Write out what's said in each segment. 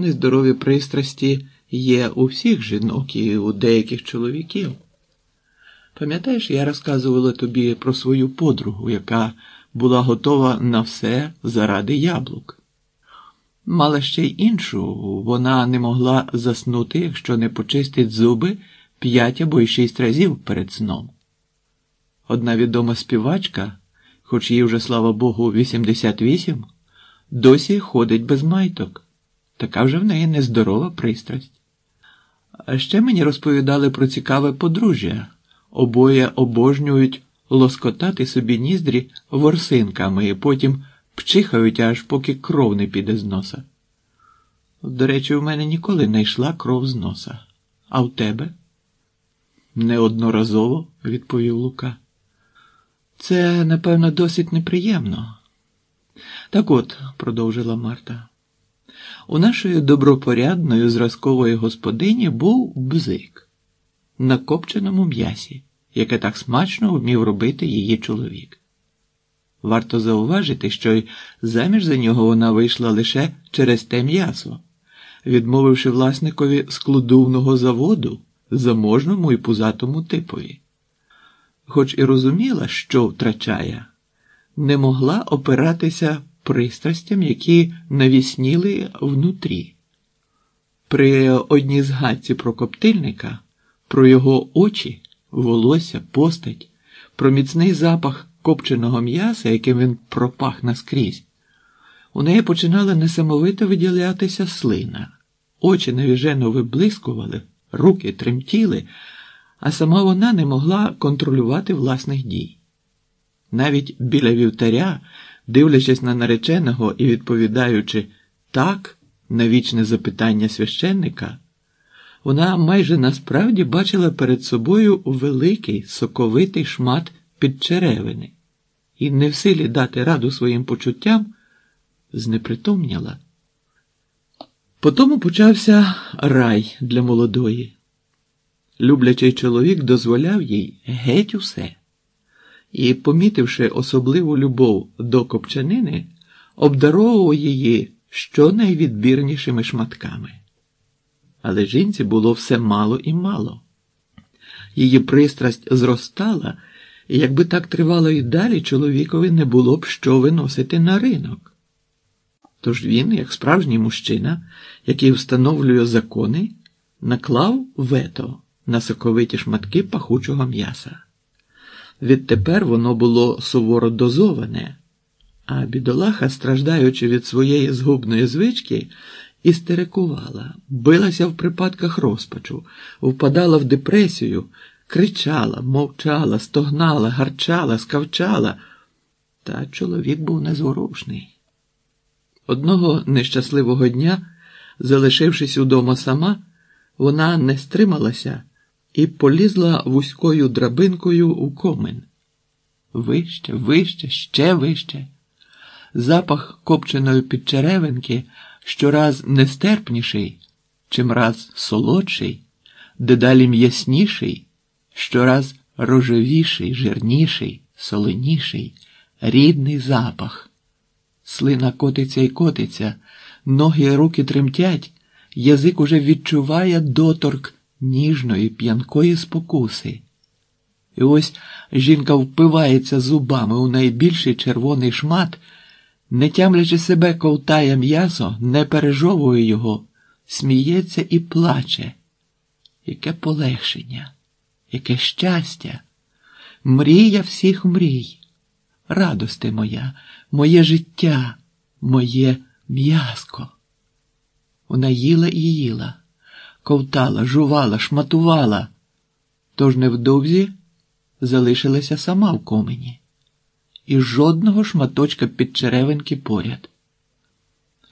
Нездорові пристрасті є у всіх жінок і у деяких чоловіків. Пам'ятаєш, я розказувала тобі про свою подругу, яка була готова на все заради яблук. Мала ще й іншу, вона не могла заснути, якщо не почистить зуби п'ять або й шість разів перед сном. Одна відома співачка, хоч їй вже, слава Богу, 88, досі ходить без майток. Така вже в неї нездорова пристрасть. А ще мені розповідали про цікаве подружжя. Обоє обожнюють лоскотати собі ніздрі ворсинками і потім пчихають, аж поки кров не піде з носа. До речі, у мене ніколи не йшла кров з носа. А в тебе? Неодноразово, відповів Лука. Це, напевно, досить неприємно. Так от, продовжила Марта, у нашої добропорядної зразкової господині був бзик на копченому м'ясі, яке так смачно вмів робити її чоловік. Варто зауважити, що й заміж за нього вона вийшла лише через те м'ясо, відмовивши власникові складувного заводу заможному і пузатому типові. Хоч і розуміла, що втрачає, не могла опиратися пристрастям, які навісніли внутрі. При одній згадці про коптильника, про його очі, волосся, постать, про міцний запах копченого м'яса, яким він пропах наскрізь, у неї починала несамовито виділятися слина, очі навіжено виблискували, руки тремтіли, а сама вона не могла контролювати власних дій. Навіть біля вівтаря, дивлячись на нареченого і відповідаючи так на вічне запитання священника, вона майже насправді бачила перед собою великий соковитий шмат підчеревини і, не в силі дати раду своїм почуттям, знепритомніла. Потому почався рай для молодої. Люблячий чоловік дозволяв їй геть усе і, помітивши особливу любов до копчанини, обдаровував її щонайвідбірнішими шматками. Але жінці було все мало і мало. Її пристрасть зростала, і якби так тривало і далі, чоловікові не було б що виносити на ринок. Тож він, як справжній мужчина, який встановлює закони, наклав вето на соковиті шматки пахучого м'яса. Відтепер воно було суворо дозоване, а бідолаха, страждаючи від своєї згубної звички, істерикувала, билася в припадках розпачу, впадала в депресію, кричала, мовчала, стогнала, гарчала, скавчала. Та чоловік був незворушний. Одного нещасливого дня, залишившись удома сама, вона не стрималася і полізла вузькою драбинкою у комин. Вище, вище, ще вище. Запах копченої підчеревинки щораз нестерпніший, чимраз солодший, дедалі м'ясніший, щораз рожевіший, жирніший, соленіший, рідний запах. Слина котиться і котиться, ноги і руки тремтять, язик уже відчуває доторк ніжної, п'янкої спокуси. І ось жінка впивається зубами у найбільший червоний шмат, не тямлячи себе, ковтає м'ясо, не пережовує його, сміється і плаче. Яке полегшення, яке щастя, мрія всіх мрій, радости моя, моє життя, моє м'язко. Вона їла і їла ковтала, жувала, шматувала, тож невдовзі залишилася сама в комені, і жодного шматочка підчеревинки поряд.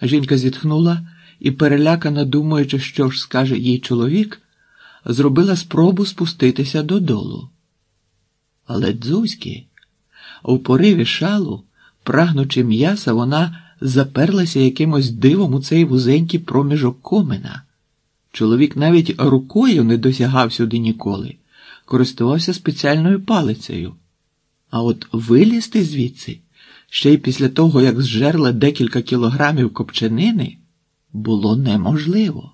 Жінка зітхнула і, перелякана, думаючи, що ж скаже їй чоловік, зробила спробу спуститися додолу. Але дзузьки, у пориві шалу, прагнучи м'яса, вона заперлася якимось дивом у цей вузенький проміжок комина. Чоловік навіть рукою не досягав сюди ніколи, користувався спеціальною палицею. А от вилізти звідси ще й після того, як зжерла декілька кілограмів копчанини, було неможливо.